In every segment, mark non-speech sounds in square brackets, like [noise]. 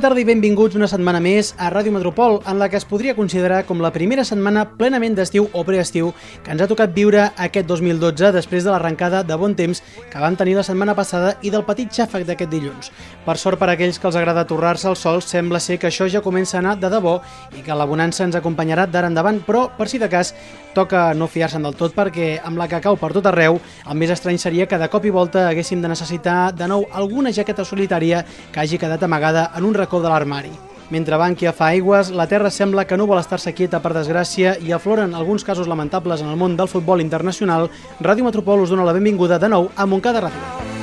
Bona tarda i benvinguts una setmana més a Ràdio Metropol, en la que es podria considerar com la primera setmana plenament d'estiu o preestiu que ens ha tocat viure aquest 2012 després de l'arrencada de bon temps que vam tenir la setmana passada i del petit xàfec d'aquest dilluns. Per sort per aquells que els agrada torrar-se al sol, sembla ser que això ja comença a anar de debò i que la bonança ens acompanyarà d'ara endavant, però per si de cas toca no fiar-se'n del tot perquè amb la que cau per tot arreu, el més estrany seria que de cop i volta haguéssim de necessitar de nou alguna jaqueta solitària que hagi quedat amagada en un de l'armari. Mentre Bankia fa aigües, la Terra sembla que no vol estar-se quieta per desgràcia i afloren alguns casos lamentables en el món del futbol internacional. Ràdio Metropol us dona la benvinguda de nou a Montcada Ràdio.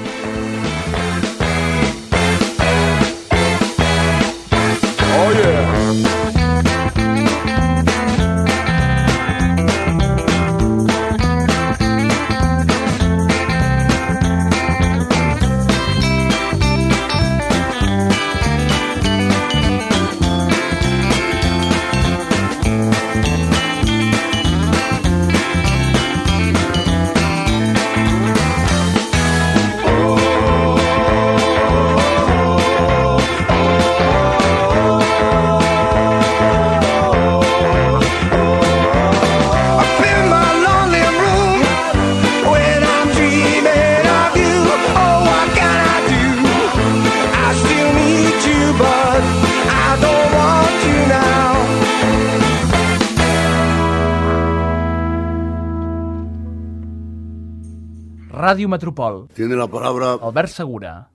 Ràdio Metropol, Tiene la palabra Albert Segura.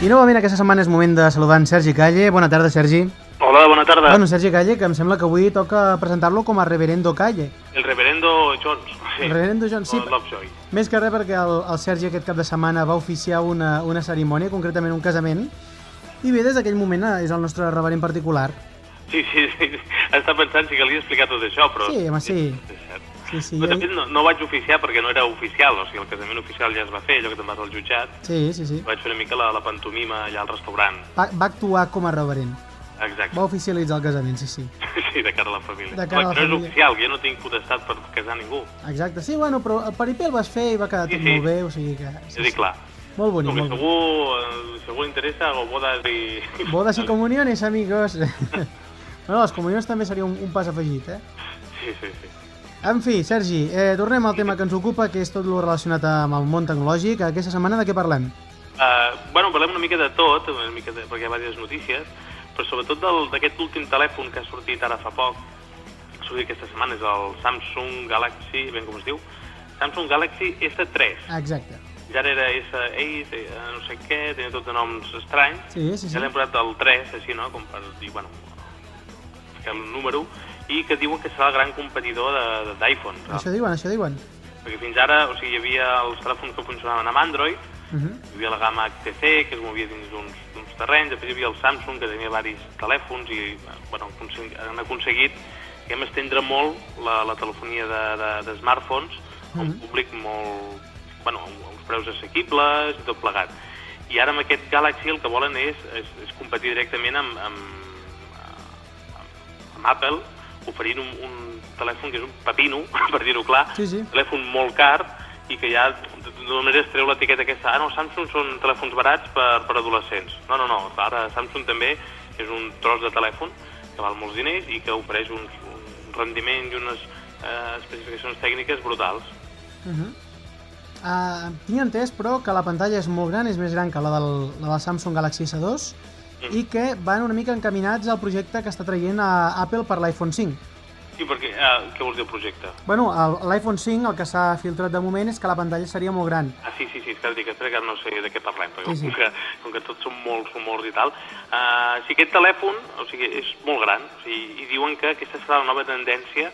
I novament aquesta setmana és moment de saludar en Sergi Calle. Bona tarda, Sergi. Hola, bona tarda. Bueno, Sergi Calle, que em sembla que avui toca presentar-lo com a Reverendo Calle. El reverendo Jones. Sí. El Reverendo John, sí. Lovejoy. Més que res perquè el, el Sergi aquest cap de setmana va oficiar una, una cerimònia, concretament un casament, i bé, des d'aquell moment eh, és el nostre reverent particular. Sí, sí, sí. Està pensant si calia explicar tot això, però... Sí, home, sí. Sí, sí, Però, de fet, no, no vaig oficiar perquè no era oficial, o sigui, el casament oficial ja es va fer, allò que te'n vas al jutjat. sí, sí, sí. Vaig fer una mica la, la pantomima allà al restaurant. Va, va actuar com a reverent. Exacte. Va oficialitzar el casament, sí, sí. [laughs] Sí, de cara a la família. De cara a la que no és família. oficial, jo no tinc potestat per casar ningú. Exacte, sí, bueno, però el peripé el vas fer i va quedar Sí, tot sí. molt bé, o sigui que... És a dir, clar, Molt bonic, com que molt bonic. segur, eh, segur interessa, o bodas i... [laughs] Bodas y comuniones, amigos. [laughs] bueno, les comunions també seria un, un pas afegit, eh? Sí, sí, sí. En fi, Sergi, eh, tornem al tema que ens ocupa, que és tot el relacionat amb el món tecnològic. Aquesta setmana de què parlem? Uh, bueno, parlem una mica de tot, una mica de, perquè hi ha diverses notícies, però sobretot d'aquest últim telèfon que ha sortit ara fa poc, ha sortit aquesta setmana, és el Samsung Galaxy, ben com es diu, Samsung Galaxy S3. Exacte. Ja era S8, eh, no sé què, tenia tots de noms estranys, Sí, sí, sí. ja l'hem posat el 3, així, no?, com per dir, bueno, que el número, i que diuen que serà el gran competidor d'iPhone. Això diuen, això diuen. Perquè fins ara, o sigui, hi havia els telèfons que funcionaven amb Android, Uh -huh. hi havia la gamma HTC, que es movia dins d'uns terrenys, després hi havia el Samsung, que tenia diversos telèfons, i bueno, han aconseguit que hem estendre molt la, la telefonia de, de, de smartphones a un públic molt... Bueno, a uns preus assequibles i tot plegat. I ara amb aquest Galaxy el que volen és, és, és competir directament amb, amb, amb, amb Apple, oferint un, un telèfon que és un pepino, [laughs] per dir-ho clar, Sí, sí. telèfon molt car i que ja manera es treu l'etiqueta aquesta ah no, Samsung són telèfons barats per, per adolescents no, no, no, ara Samsung també és un tros de telèfon que val molts diners i que ofereix un, un rendiment i unes eh, especificacions tècniques brutals Uh -huh. uh, tinc entès, però, que la pantalla és molt gran, és més gran que la del, la del Samsung Galaxy S2 i que van una mica encaminats al projecte que està traient a Apple per l'iPhone 5. I perquè, uh, què vols dir el projecte? Bueno, l'iPhone 5 el que s'ha filtrat de moment és que la pantalla seria molt gran. Ah, sí, sí, sí, és que dic, espera que no sé de què parlem, perquè Sí, sí. Com, que, com que tots són molts rumors i tal, uh, si aquest telèfon, o sigui, és molt gran, o sigui, i diuen que aquesta serà la nova tendència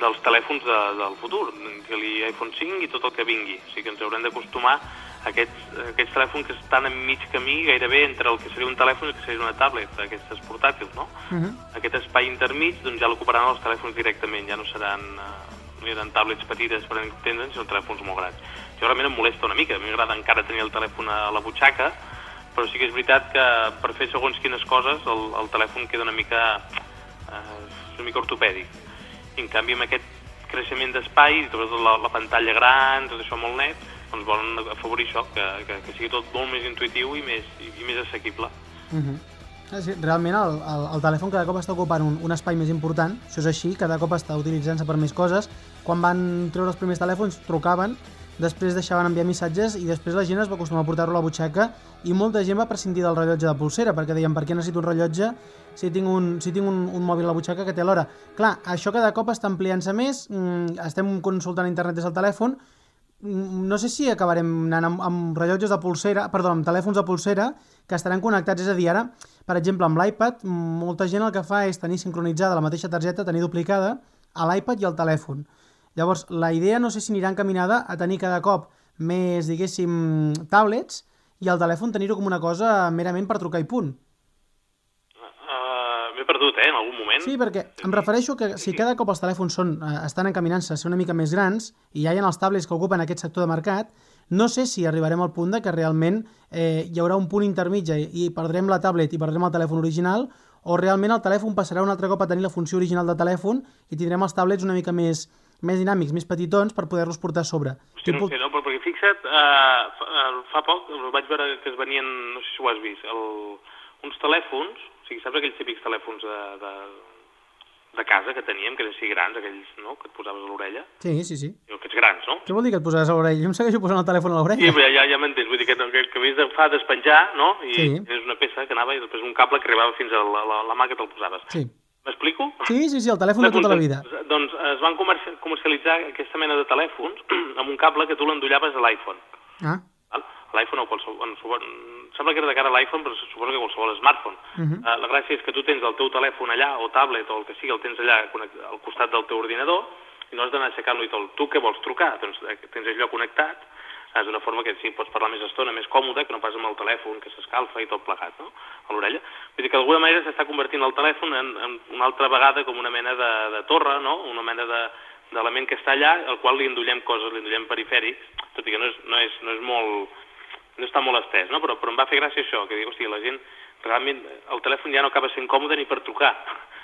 dels telèfons de, del futur, que l'iPhone 5 i tot el que vingui, o sigui que ens haurem d'acostumar aquests, aquests telèfons que estan en mig camí gairebé entre el que seria un telèfon i el que seria una tablet, aquestes portàtils, no? Uh -huh. aquest espai intermig doncs ja l'ocuparan els telèfons directament, ja no seran, eh, no hi haran tablets petites per entendre'ns, sinó telèfons molt grans. Jo realment em molesta una mica, a mi m'agrada encara tenir el telèfon a la butxaca, però sí que és veritat que per fer segons quines coses el, el telèfon queda una mica, eh, una mica ortopèdic. I en canvi amb aquest creixement d'espai, sobretot la, la pantalla gran, tot això molt net, doncs volen afavorir això, que, que, que sigui tot molt més intuïtiu i més, i, més assequible. Uh -huh. Ah, sí, realment el, el, el telèfon cada cop està ocupant un, un espai més important, això és així, cada cop està utilitzant-se per més coses. Quan van treure els primers telèfons trucaven, després deixaven enviar missatges i després la gent es va acostumar a portar-lo a la butxaca i molta gent va prescindir del rellotge de pulsera perquè deien per què necessito un rellotge si tinc un, si tinc un, un mòbil a la butxaca que té l'hora. Clar, això cada cop està ampliant-se més, mm, estem consultant internet des del telèfon, no sé si acabarem anant amb, amb rellotges de pulsera, perdó, amb telèfons de pulsera que estaran connectats, és a dir, ara, per exemple, amb l'iPad, molta gent el que fa és tenir sincronitzada la mateixa targeta, tenir duplicada a l'iPad i al telèfon. Llavors, la idea no sé si anirà encaminada a tenir cada cop més, diguéssim, tablets i al telèfon tenir-ho com una cosa merament per trucar i punt. M'he perdut, eh, en algun moment. Sí, perquè em refereixo que si cada cop els telèfons són, eh, estan encaminant-se a ser una mica més grans i ja hi ha els tablets que ocupen aquest sector de mercat, no sé si arribarem al punt de que realment eh, hi haurà un punt intermitja i, perdrem la tablet i perdrem el telèfon original o realment el telèfon passarà un altre cop a tenir la funció original de telèfon i tindrem els tablets una mica més, més dinàmics, més petitons per poder-los portar a sobre. Hosti, no sé, no? Però perquè fixa't, uh, fa, uh, fa poc vaig veure que es venien, no sé si ho has vist, el, uns telèfons, sigui, saps aquells típics telèfons de, de, de casa que teníem, que eren així grans, aquells, no?, que et posaves a l'orella, Sí, sí, sí. Aquests grans, no? Què vol dir que et posaves a l'orella? Jo em segueixo posant el telèfon a Sí, l'orella. però ja, ja m'entens, vull dir que, que, que havies de fa despenjar, no?, i Sí. tenies una peça que anava i després un cable que arribava fins a la, la, la mà que te'l posaves. Sí. M'explico? Sí, sí, sí, el telèfon de tota la vida. Doncs, es van comerci- comercialitzar aquesta mena de telèfons [clears throat] amb un cable que tu l'endollaves a l'iPhone. Ah? L'iPhone o qualsevol... Sembla que era de cara a l'iPhone, però suposo que qualsevol smartphone. Uh -huh. uh, la gràcia és que tu tens el teu telèfon allà, o tablet, o el que sigui, el tens allà al costat del teu ordinador, i no has d'anar aixecant-lo i tot. Tu què vols trucar? Doncs eh, tens allò connectat, eh, d'una forma que sí, pots parlar més estona, més còmode, que no pas amb el telèfon, que s'escalfa i tot plegat, no?, a l'orella. Vull dir que d'alguna manera s'està convertint el telèfon en, en una altra vegada com una mena de, de torre, no?, una mena de d'element que està allà, al qual li endollem coses, li endollem perifèrics, tot i que no és, no és, no és molt no està molt estès, no? però, però em va fer gràcia això, que dic, hosti, la gent, realment, el telèfon ja no acaba sent còmode ni per trucar.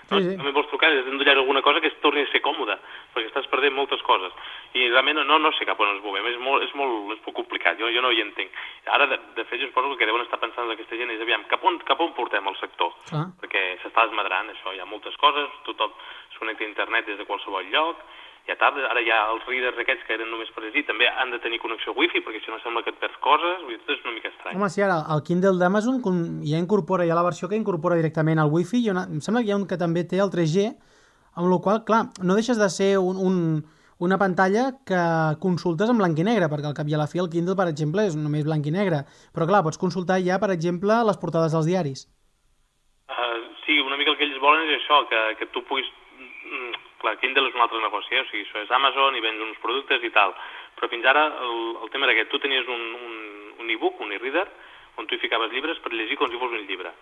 Sí, sí. També vols trucar i has d'endollar alguna cosa que es torni a ser còmode, perquè estàs perdent moltes coses. I realment no, no sé cap on ens movem, és molt, és molt, és molt complicat, jo, jo no hi entenc. Ara, de, de fet, jo suposo que el que deuen estar pensant aquesta gent és, aviam, cap on, cap on portem el sector? Clar. Perquè s'està desmadrant això, hi ha moltes coses, tothom es connecta a internet des de qualsevol lloc, ja tard, ara ja els readers aquests que eren només per llegir també han de tenir connexió wifi perquè si no sembla que et perds coses, vull dir, tot és una mica estrany. Home, sí, ara el Kindle d'Amazon ja incorpora, hi ha la versió que incorpora directament el Wi-Fi, i una, em sembla que hi ha un que també té el 3G, amb la qual clar, no deixes de ser un, un, una pantalla que consultes en blanc i negre, perquè al cap i a la fi el Kindle, per exemple, és només blanc i negre, però clar, pots consultar ja, per exemple, les portades dels diaris. Uh, sí, una mica el que ells volen és això, que, que tu puguis... Clar, Kindle és un altre negoci, eh? o sigui, això és Amazon i vens uns productes i tal, però fins ara el, el tema era aquest, tu tenies un, un, un e-book, un e-reader, on tu hi ficaves llibres per llegir com si fos un llibre.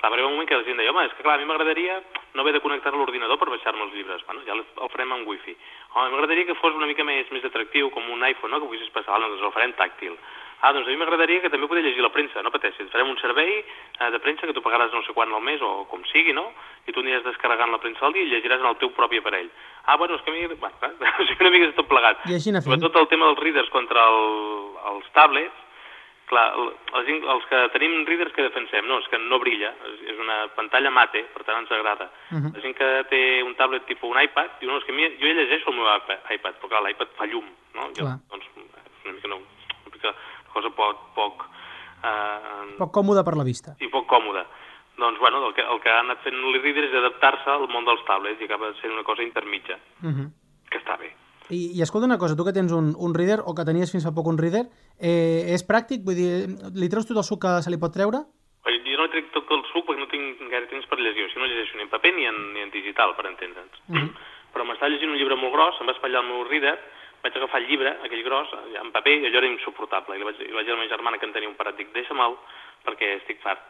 Clar, va arribar un moment que la gent deia, home, és que clar, a mi m'agradaria no haver de connectar a l'ordinador per baixar-me els llibres. Bueno, ja el farem amb wifi. Home, m'agradaria que fos una mica més, més atractiu, com un iPhone, no?, que poguessis passar, doncs el farem tàctil. Ah, doncs a mi m'agradaria que també poder llegir la premsa, no pateixis, farem un servei eh, de premsa que tu pagaràs no sé quan al mes o com sigui, no? I tu aniràs descarregant la premsa al dia i llegiràs en el teu propi aparell. Ah, bueno, és que a mi... Bueno, [laughs] sigui, una mica és tot plegat. I. Sobretot el tema dels readers contra el, els tablets, clar, el- la gent, els que tenim readers que defensem, no, és que no brilla, és, és una pantalla mate, per tant ens agrada. Uh -huh. La gent que té un tablet tipus un iPad, diu, no, és que mi, jo ja llegeixo el meu iPad, iPad però clar, l'iPad fa llum, no? Jo, doncs, és una mica, no, una mica cosa poc, poc, eh, Poc còmode per la vista. i poc còmode. doncs, bueno, el que, el que ha anat fent l'e-reader és adaptar-se al món dels tablets i acaba sent una cosa intermitja, Uh -huh. que està bé. I, I escolta una cosa, tu que tens un, un reader, o que tenies fins fa poc un reader, eh, és pràctic? Vull dir, li treus tot el suc que se li pot treure? Jo no trec tot el suc perquè no tinc gaire temps per llegir, o sigui, no llegeixo ni en paper ni en, ni en digital, per entendre'ns. Mhm. Però m'estava llegint un llibre molt gros, em va espatllar el meu reader, vaig agafar el llibre, aquell gros, en paper, i allò era insuportable. I li vaig, li vaig dir a la meva germana que en tenia un parat, dic, deixa'm-el, perquè estic fart.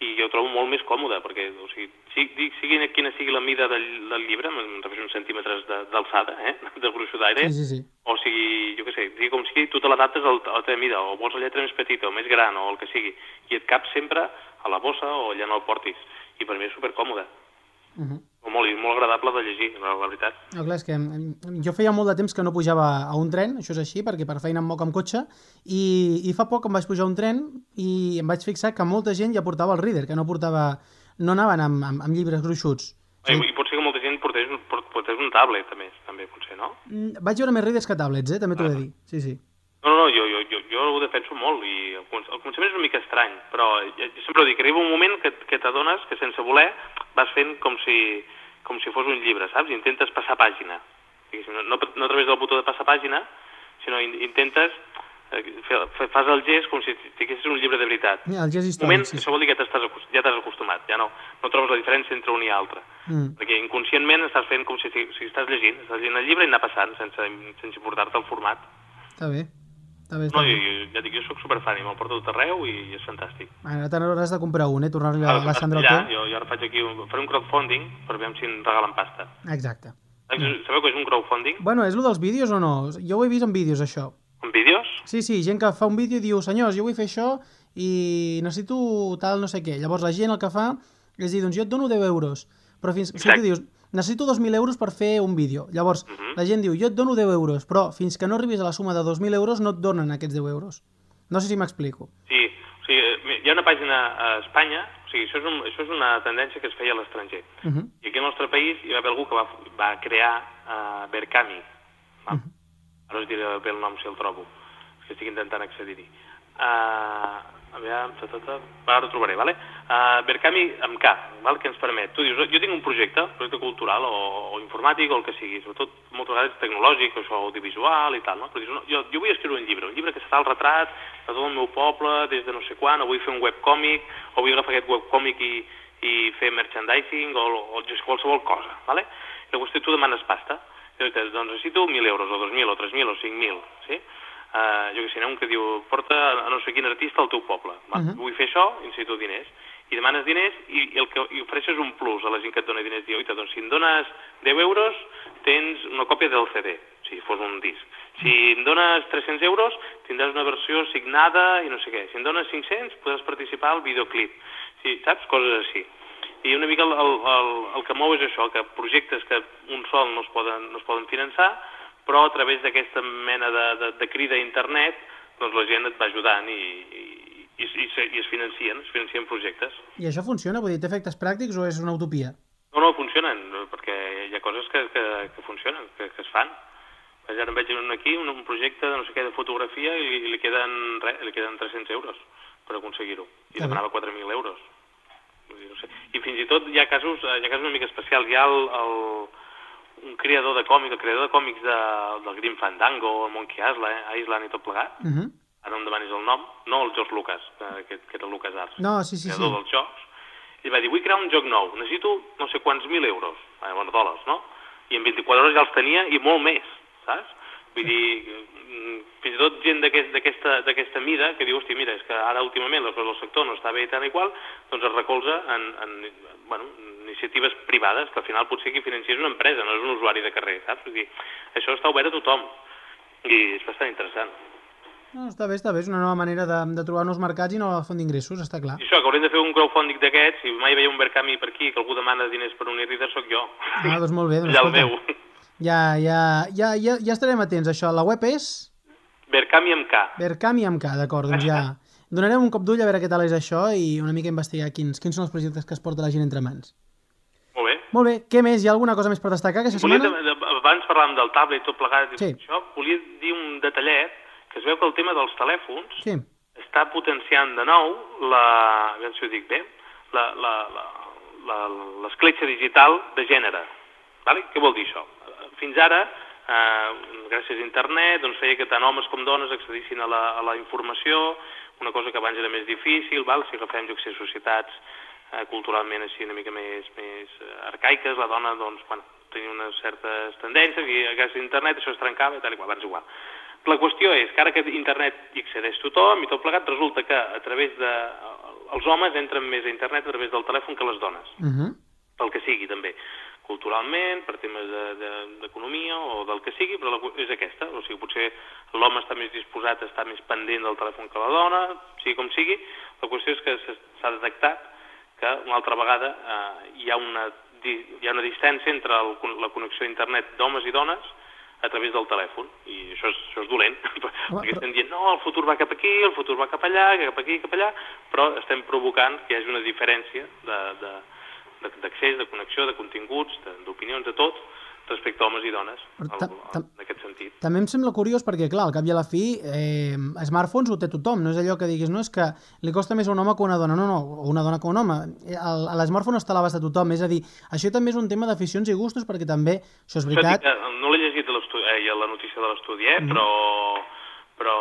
I jo ho trobo molt més còmode, perquè, o sigui, sigui, sigui quina sigui la mida del, del llibre, em refereixo uns centímetres de- d'alçada, eh?, [laughs] de gruixo d'aire, Sí, sí, sí. o sigui, jo què sé, sigui com sigui, tu te l'adaptes a la teva mida, o vols la lletra més petita o més gran, o el que sigui, i et cap sempre a la bossa o allà no el portis. I per mi és supercòmode, Uh -huh. Molt, molt agradable de llegir, la, la veritat. No, clar, és que em, jo feia molt de temps que no pujava a un tren, això és així, perquè per feina em moc amb cotxe, i, i fa poc em vaig pujar a un tren i em vaig fixar que molta gent ja portava el reader, que no portava, no anaven amb, amb, amb llibres gruixuts. I, I pot ser que molta gent portés, port- portés un tablet, també, també potser, no? Mm, Vaig veure més readers que tablets, eh? també t'ho he de dir. Sí, sí. No, no, no, jo, jo, jo, jo ho defenso molt i el començament és una mica estrany, però jo sempre ho dic, arriba un moment que, que t'adones que sense voler vas fent com si, com si fos un llibre, saps? Intentes passar pàgina. No, no, no a través del botó de passar pàgina, sinó in, intentes, eh, fer, fas el gest com si tinguessis un llibre de veritat. Mira, el gest històric, moment, sí, això vol dir que t'estàs acos- ja t'has acostumat, ja no, no trobes la diferència entre un i altre. Mm. Perquè inconscientment estàs fent com si, si estàs llegint, estàs llegint el llibre i anar passant sense, sense importar-te el format. Està bé. Està bé, No, jo, jo, ja dic, jo sóc superfan i me'l porto a tot arreu i, és fantàstic. Ara t'hauràs de comprar un, eh? Tornar-li a la Sandra teu. jo, jo ara faig aquí, un, faré un crowdfunding per veure si em regalen pasta. Exacte. Sabeu què és un crowdfunding? Bueno, és el dels vídeos o no? Jo ho he vist en vídeos, això. En vídeos? Sí, sí, gent que fa un vídeo i diu, senyors, jo vull fer això i necessito tal no sé què. Llavors la gent el que fa és dir, doncs jo et dono 10 euros. Però fins... O sigui, Exacte. tu dius, necessito 2.000 euros per fer un vídeo. Llavors, Mhm. la gent diu, jo et dono 10 euros, però fins que no arribis a la suma de 2.000 euros no et donen aquests 10 euros. No sé si m'explico. Sí, o sigui, eh, hi ha una pàgina a Espanya, o sigui, això és, un, això és una tendència que es feia a l'estranger. Uh -huh. I aquí al nostre país hi va haver algú que va, va crear uh, Berkami. Va. Mhm. Ara us diré bé el nom si el trobo, que estic intentant accedir-hi. Uh, aviam, ta, ta, ta, ara ho trobaré, vale? Uh, Berkami amb K, val? que ens permet. Tu dius, jo tinc un projecte, un projecte cultural o, o informàtic o el que sigui, sobretot moltes vegades tecnològic, o això, audiovisual i tal, no? Però dius, no, jo, jo vull escriure un llibre, un llibre que serà el retrat de tot el meu poble des de no sé quan, o vull fer un webcòmic, o vull agafar aquest webcòmic i, i fer merchandising o, o just qualsevol cosa, vale? La qüestió tu demanes pasta, doncs necessito 1.000 euros, o 2.000, o 3.000, o 5.000, sí? Uh, jo què sé, n'hi ha un que diu, porta a no sé quin artista al teu poble. Va, Mhm. Vull fer això i necessito diners. I demanes diners i, i el que i ofereixes un plus a la gent que et dona diners. Diu, oita, doncs si em dones 10 euros, tens una còpia del CD, si fos un disc. Si em dones 300 euros, tindràs una versió signada i no sé què. Si em dones 500, podràs participar al videoclip. Sí, saps? Coses així. I una mica el, el, el, el que mou és això, que projectes que un sol no es poden, no es poden finançar, però a través d'aquesta mena de, de, de crida a internet, doncs la gent et va ajudant i, i, i, i, i es financien, es financien projectes. I això funciona? Vull dir, té efectes pràctics o és una utopia? No, no, funcionen, perquè hi ha coses que, que, que funcionen, que, que es fan. Ara en veig un aquí, un, un projecte de no sé què de fotografia i, i li, queden, re, li queden 300 euros per aconseguir-ho. I demanava 4.000 euros. Vull dir, no sé. I fins i tot hi ha casos, hi ha casos una mica especials. Hi ha el, el, un creador de còmic, el creador de còmics de, del Grim Fandango, el Monkey Island, eh, Island i tot plegat. Uh -huh. Ara no em demanis el nom, no el George Lucas, que, que, que era Lucas Arts No, sí, sí, sí. creador dels jocs, i va dir, vull crear un joc nou, necessito no sé quants mil euros, eh, bueno, dòlars, no? I en 24 hores ja els tenia i molt més, saps? Vull dir, mm, fins i tot gent d'aquest- d'aquesta mida que diu, hosti, mira, és que ara últimament la del sector no està bé i tant i qual, doncs es recolza en, en bueno, iniciatives privades que al final potser qui financia és una empresa, no és un usuari de carrer, saps? Vull dir, això està obert a tothom i és bastant interessant. No, està bé, està bé. És una nova manera de, de trobar nous mercats i nova font d'ingressos, està clar. I això, que haurem de fer un crowdfunding d'aquests, si mai veia un Verkami per aquí, que algú demana diners per un e-reader, sóc jo. Ah, doncs molt bé. Doncs, ja el veu. Ja, ja, ja, ja, ja estarem atents a això. La web és Verkami amb K. Verkami amb K, d'acord, doncs ja... [laughs] Donarem un cop d'ull a veure què tal és això i una mica investigar quins, quins són els projectes que es porta la gent entre mans. Molt bé. Molt bé, què més? Hi ha alguna cosa més per destacar aquesta Volia, setmana? abans parlàvem del tablet i tot plegat, Sí. això, volia dir un detallet, que es veu que el tema dels telèfons Sí. està potenciant de nou la, aviam si ho dic bé, l'escletxa digital de gènere. Vale? Què vol dir això? Fins ara, eh, gràcies a internet, doncs feia que tant homes com dones accedissin a la, a la informació, una cosa que abans era més difícil, val? si agafem jo que sé, societats eh, culturalment així una mica més, més eh, arcaiques, la dona doncs, bueno, tenia unes certes tendències i gràcies a internet això es trencava i tal i qual, abans igual. La qüestió és que ara que internet hi accedeix tothom i tot plegat, resulta que a través de... els homes entren més a internet a través del telèfon que les dones Uh -huh. pel que sigui també, culturalment, per temes de- de- d'economia o del que sigui, però la, és aquesta, o sigui, potser l'home està més disposat a estar més pendent del telèfon que la dona, sigui com sigui, la qüestió és que s'ha- detectat que una altra vegada eh, hi, ha una, hi ha una distància entre el, la connexió a internet d'homes i dones a través del telèfon, i això és, això és dolent, [laughs] perquè estem dient, no, el futur va cap aquí, el futur va cap allà, cap aquí, cap allà, però estem provocant que hi hagi una diferència de, de, de- d'accés, de connexió, de continguts, d'opinions, de tot, respecte a homes i dones, en aquest sentit. També em sembla curiós perquè, clar, al cap i a la fi, eh, smartphones ho té tothom, no és allò que diguis, no, és que li costa més a un home que a una dona, no, no, una dona que a un home. El, l'smartphone està a l'abast de tothom, és a dir, això també és un tema d'aficions i gustos perquè també, això és veritat, que no l'he llegit a, eh, a la notícia de l'estudi, eh, Mhm. però, però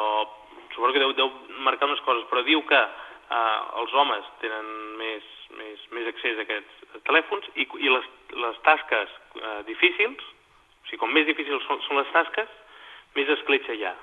suposo que deu, deu marcar unes coses, però diu que eh, els homes tenen més, més, més accés a aquests telèfons i, i les, les tasques eh, difícils, o sigui, com més difícils són, són les tasques, més escletxa hi ha.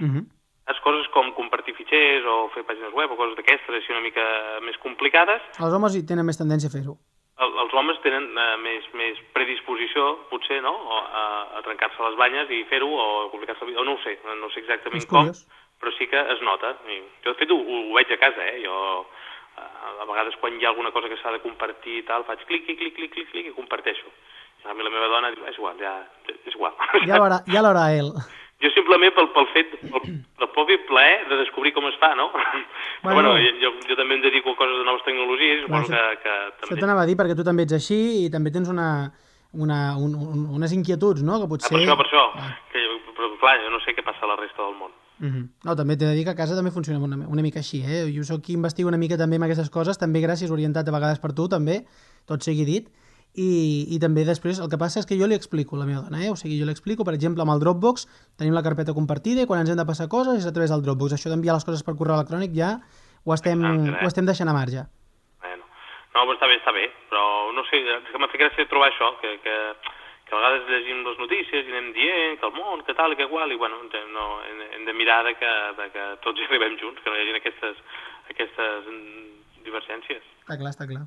uh -huh. Les coses com compartir fitxers o fer pàgines web o coses d'aquestes així una mica més complicades, els homes hi tenen més tendència a fer-ho. el, els homes tenen eh, més, més predisposició, potser, no?, o a, a trencar-se les banyes i fer-ho, o complicar-se la vida, o no ho sé, no sé exactament És com, curiós. però sí que es nota. Jo, de fet, ho, ho veig a casa, eh? Jo, eh, a vegades, quan hi ha alguna cosa que s'ha de compartir i tal, faig clic, clic, clic, clic, clic, clic i comparteixo. I a mi la meva dona diu, és igual, ja, és igual. Ja l'haurà ja l'haurà ell. Jo simplement pel, pel fet, pel, pel propi plaer de descobrir com es fa, no? Però, Bueno. bueno, jo, jo també em dedico a coses de noves tecnologies suposo que, que Això també... t'anava a dir perquè tu també ets així i també tens una, una, un, un, unes inquietuds, no?, que Ah, potser... per això, per això. Ah. Que, però, clar, jo no sé què passa a la resta del món. Mhm. No, també t'he de dir que a casa també funciona una, una mica així, eh? Jo sóc qui investiga una mica també amb aquestes coses, també gràcies, orientat a vegades per tu, també, tot sigui dit, i, i també després el que passa és que jo li explico a la meva dona, eh? o sigui, jo li explico, per exemple, amb el Dropbox tenim la carpeta compartida i quan ens hem de passar coses és a través del Dropbox. Això d'enviar les coses per correu electrònic ja ho estem, Exacte, eh? ho estem deixant a marge. Bueno, no, però està bé, està bé, però no sé, és que m'ha fet gràcia trobar això, que, que, que a vegades llegim les notícies i anem dient que el món, que tal que qual, i bueno, no, hem, hem de mirar de que, de que tots hi arribem junts, que no hi hagi aquestes, aquestes divergències. Està clar, està clar.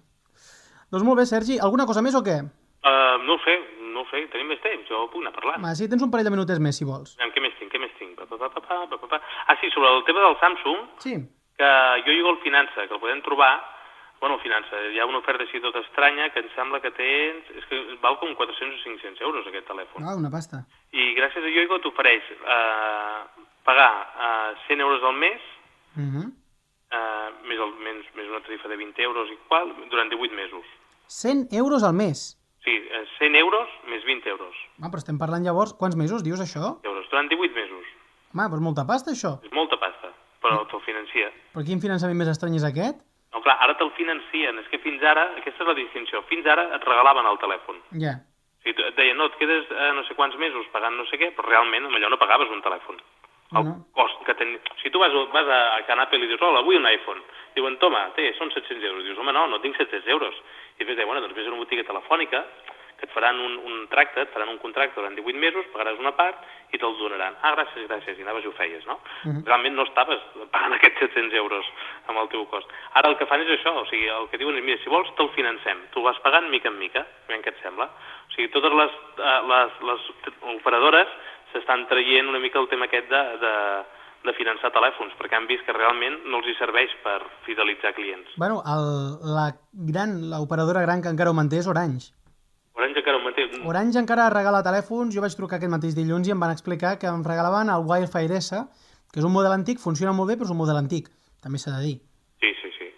Doncs molt bé, Sergi, alguna cosa més o què? Uh, no ho sé, no ho sé, tenim més temps, jo puc anar parlant. Va, sí, tens un parell de minutets més, si vols. Aviam, Què més tinc, què més tinc? Pa, pa, pa, pa, pa, pa, pa, pa. Ah, sí, sobre el tema del Samsung, Sí. que jo jugo al Finança, que el podem trobar, bueno, Finança, hi ha una oferta així tota estranya que em sembla que tens, és que val com 400 o 500 euros aquest telèfon. Ah, una pasta. I gràcies a Yoigo t'ofereix eh, pagar eh, 100 euros al mes, Uh -huh. eh, més, el, més, més una tarifa de 20 euros i qual, durant 18 mesos. 100 euros al mes. Sí, eh, 100 euros més 20 euros. Ah, però estem parlant llavors... Quants mesos dius això? euros durant 18 mesos. Home, però és molta pasta, això. És molta pasta, però te'l financia. Però quin finançament més estrany és aquest? Clar, ara te'l financien. És que fins ara, aquesta és la distinció, fins ara et regalaven el telèfon. Ja. O sigui, et deien, no, et quedes eh, no sé quants mesos pagant no sé què, però realment amb allò no pagaves un telèfon. El No. cost que ten... Si tu vas, vas a, a Can Apple i dius, hola, vull un iPhone. Diuen, toma, té, són 700 euros. Dius, home, no, no tinc 700 euros. I després, bueno, doncs vés a una botiga telefònica que et faran un, un tracte, et faran un contracte durant 18 mesos, pagaràs una part i te'l donaran. Ah, gràcies, gràcies, i anaves i ho feies, no? Realment no estaves pagant [laughs] aquests 700 euros amb el teu cost. Ara el que fan és això, o sigui, el que diuen és, mira, si vols te'l financem, tu vas pagant mica en mica, ben què et sembla? O sigui, totes les, eh, les, les operadores s'estan traient una mica el tema aquest de, de, de finançar telèfons, perquè han vist que realment no els hi serveix per fidelitzar clients. Bueno, el, la gran, l'operadora gran que encara ho manté és Orange. Orange encara ho manté. Orange encara regala telèfons, jo vaig trucar aquest mateix dilluns i em van explicar que em regalaven el Wildfire S, que és un model antic, funciona molt bé, però és un model antic, també s'ha de dir. Sí, sí, sí.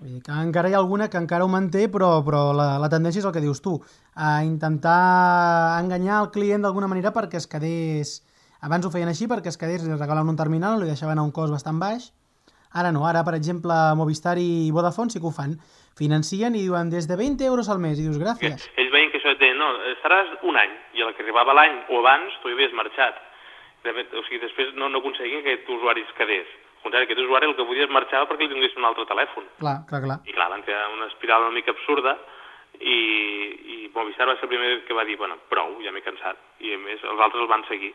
Vull dir que encara hi ha alguna que encara ho manté, però, però la, la tendència és el que dius tu, a intentar enganyar el client d'alguna manera perquè es quedés... Abans ho feien així perquè es quedés, li regalaven un terminal, li deixaven a un cost bastant baix, Ara no, ara, per exemple, Movistar i Vodafone sí que ho fan. Financien i diuen des de 20 euros al mes. I dius, Que gràcies. ells veien que això et deien, no, estaràs un any, i a la que arribava l'any o abans, tu hi havies marxat. De fet, o sigui, després no, no aconseguien que aquest usuari es quedés. Al contrari, aquest usuari el que volia es marxava perquè li donés un altre telèfon. Clar, clar, clar. I clar, van fer una espiral una mica absurda i, i Movistar va ser el primer que va dir, bueno, prou, ja m'he cansat. I a més, els altres el van seguir.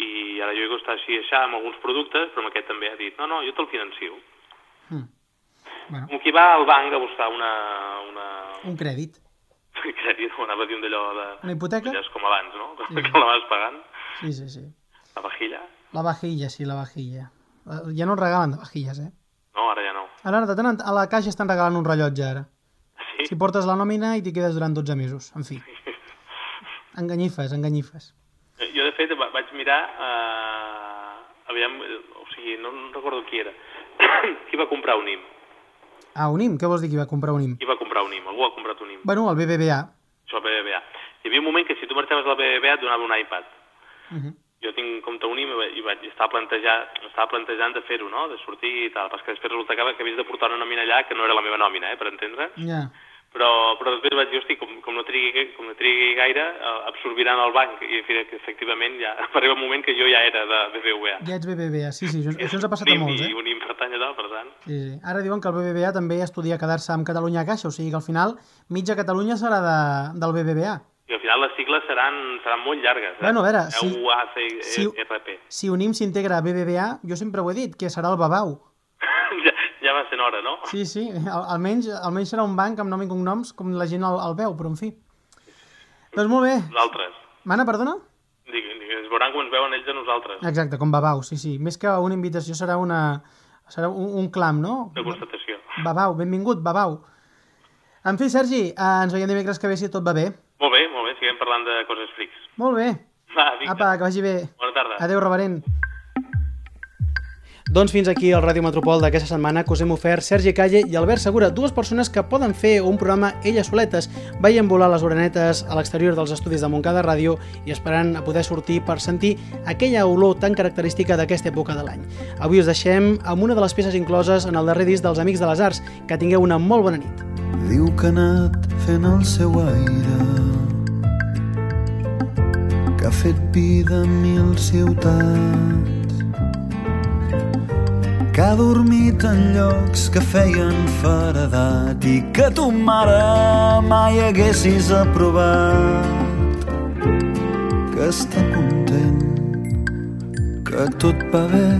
I ara jo he costat així aixà amb alguns productes, però amb aquest també ha dit, no, no, jo te'l financio. Bueno, Com qui va al banc a buscar una... una... un crèdit. Crèdit, o anava a dir un d'allò de... Una hipoteca? Com abans, no? Sí. Que la vas pagant, Sí, sí, sí. la vajilla. La vajilla, sí, la vajilla. Ja no en regalen de vajilles, eh? No, ara ja no. Ara, de tant en a la caixa estan regalant un rellotge, ara. Sí? Si portes la nòmina i t'hi quedes durant 12 mesos. En fi. [laughs] Enganyifes, enganyifes. Eh, Jo, de fet, va- vaig mirar... Eh, aviam, eh, o sigui, no, no recordo qui era. [coughs] qui va comprar un IM? Ah, un IM? Què vols dir que va comprar un IM? Qui va comprar un IM? Algú ha comprat un IM. Bueno, el BBVA. Això al BBVA. Hi havia un moment que si tu marxaves al BBVA et donava un iPad. Uh -huh. Jo tinc en compte un IM i vaig estar plantejar, estava plantejant de fer-ho, no? De sortir i tal. Però que després resulta que, que havies de portar una nòmina allà que no era la meva nòmina, eh? Per entendre. Ja. Però, però després vaig dir, hosti, com, com, no trigui, com no trigui gaire, eh, absorbiran el banc. I fi, que efectivament ja [laughs] va arribar un moment que jo ja era de BBVA. Ja ets BBVA, sí, sí, això, això ens ha passat a Un molts, I eh? un IM pertany a tal, per tant. Sí, sí. Ara diuen que el BBVA també estudia quedar-se amb Catalunya a caixa, o sigui que al final mitja Catalunya serà de, del BBVA. I al final les sigles seran, seran molt llargues. Eh? Bueno, a veure, si- si... UAC, si-. Si un IM s'integra a BBVA, jo sempre ho he dit, que serà el Babau. Ja, va sent hora, no? Sí, sí, al, almenys, almenys serà un banc amb nom i cognoms com la gent el, el veu, però en fi. Doncs molt bé. Nosaltres. Mana, perdona? Dic, ens veuran com ens veuen ells a nosaltres. Exacte, com Babau, sí, sí. Més que una invitació serà una... serà un, un clam, no? De constatació. Babau, benvingut, Babau. En fi, Sergi, eh, ens veiem dimecres que ve si tot va bé. Molt bé, molt bé, siguem parlant de coses frics. Molt bé. Va, vinga. Apa, que vagi bé. Bona tarda. Adéu, reverent. Doncs fins aquí el Ràdio Metropol d'aquesta setmana que us hem ofert Sergi Calle i Albert Segura, dues persones que poden fer un programa elles soletes, veient volar les orenetes a l'exterior dels estudis de Montcada Ràdio i esperant a poder sortir per sentir aquella olor tan característica d'aquesta època de l'any. Avui us deixem amb una de les peces incloses en el darrer disc dels Amics de les Arts. Que tingueu una molt bona nit. Diu que ha anat fent el seu aire que ha fet vida mil ciutats que ha dormit en llocs que feien faredat i que tu mare mai haguessis aprovat. Que està content que tot va bé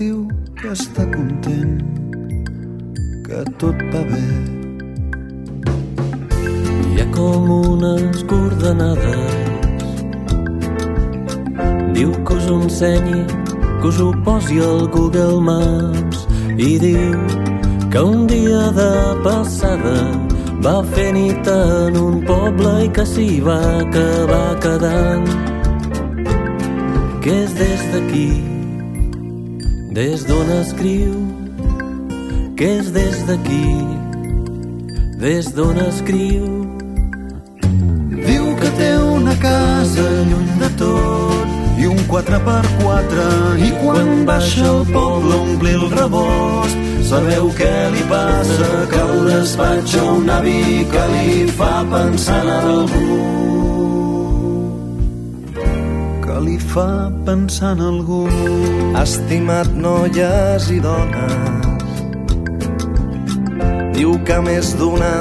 diu que està content que tot va bé. Hi ha com unes coordenades Diu que us ensenyi, que us ho posi al Google Maps i diu que un dia de passada va fer nit en un poble i que s'hi va acabar quedant. Que és des d'aquí des d'on escriu? Que és des d'aquí des d'on escriu? Diu que té una casa lluny de tot 4x4 i quan baixa al poble omplir el rebost. Sabeu què li passa? Que el despatxa un avi que li fa pensar en algú. Que li fa pensar en algú. Estimat noies i dones Diu que més d'una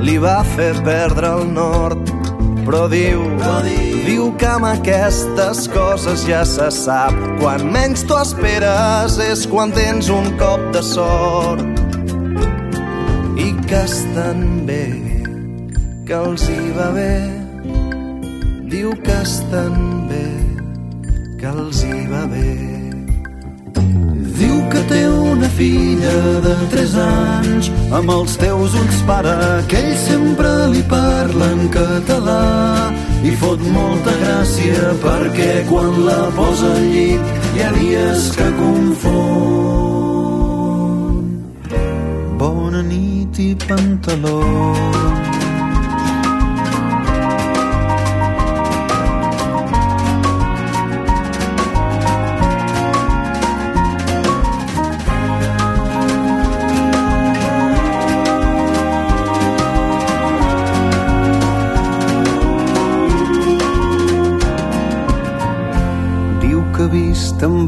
li va fer perdre el nord però diu, però diu, diu que amb aquestes coses ja se sap. Quan menys t'ho esperes és quan tens un cop de sort. I que estan bé que els hi va bé. Diu que estan bé que els hi va bé. Diu que té una filla de 3 anys amb els teus ulls pare que ell sempre li parla en català. I fot molta gràcia perquè quan la posa al llit hi ha dies que confon. Bona nit i pantalons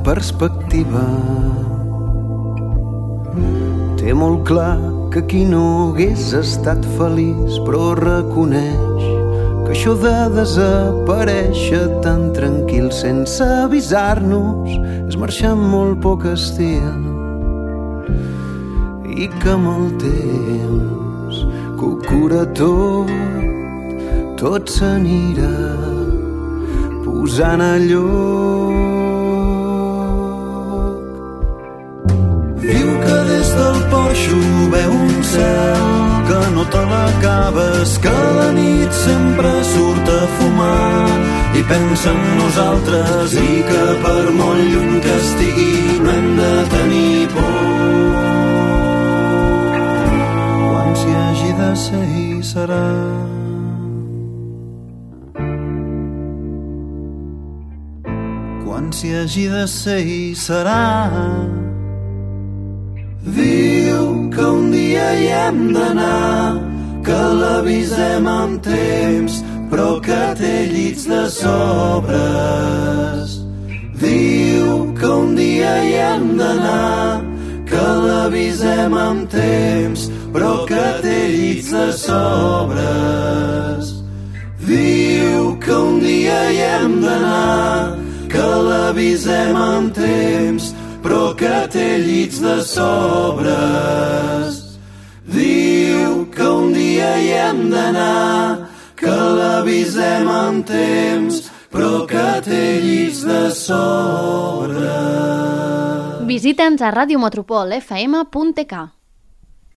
perspectiva. Té molt clar que qui no hagués estat feliç, però reconeix que això de desaparèixer tan tranquil sense avisar-nos és marxar amb molt poc estil i que amb el temps que ho cura tot tot s'anirà posant a lloc. Diu que des del porxo veu un cel que no te l'acabes, que la nit sempre surt a fumar i pensa en nosaltres i que per molt lluny que estigui no hem de tenir por. Quan s'hi hagi de ser hi serà. quan s'hi hagi de ser hi serà. Diu que un dia hi hem d'anar, que l'avisem amb temps, però que té llits de sobres. Diu que un dia hi hem d'anar, que l'avisem amb temps, però que té llits de sobres. Diu que un dia hi hem d'anar, que l'avisem amb temps, però que té llits de sobres. Diu que un dia hi hem d'anar, que l'avisem amb temps, però que té llits de sobres. Visita'ns a radiometropolfm.k.